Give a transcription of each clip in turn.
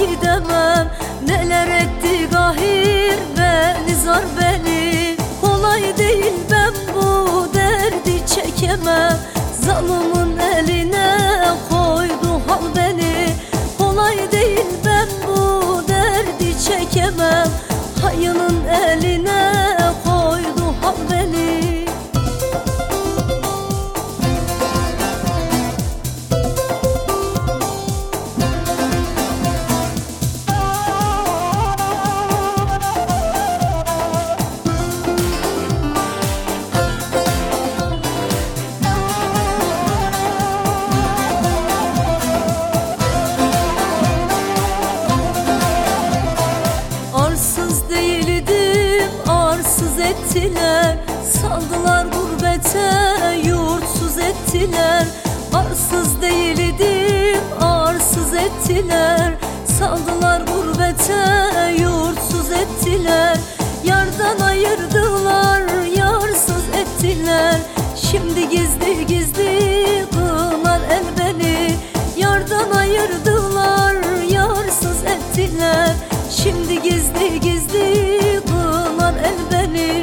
gidemem. Neler etti gahir beni zar beni. Kolay değil ben bu derdi çekemem. Zalımın eline koydu hal beni. Kolay değil ben bu derdi çekemem. Hayının eline ettiler. Saldılar gurbete yurtsuz ettiler. Arsız değildim arsız ettiler. Saldılar gurbete yurtsuz ettiler. Yardan ayırdılar yarsız ettiler. Şimdi gizli gizli kınar el beni. Yardan ayırdılar yarsız ettiler. Şimdi gizli gizli kınar el beni.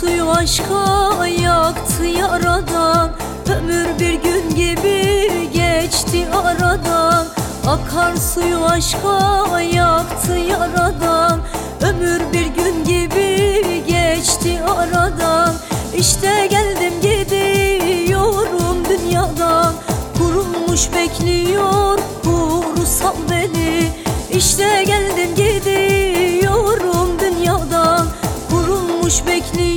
Suyu aşka yaktı yaradan. Ömür bir gün gibi geçti aradan. Akar suyu aşka yaktı yaradan. Ömür bir gün gibi geçti aradan. İşte geldim gidiyorum dünyadan. Kurulmuş bekliyor kurusal beni. İşte geldim gidiyorum dünyadan. Kurulmuş bekliyor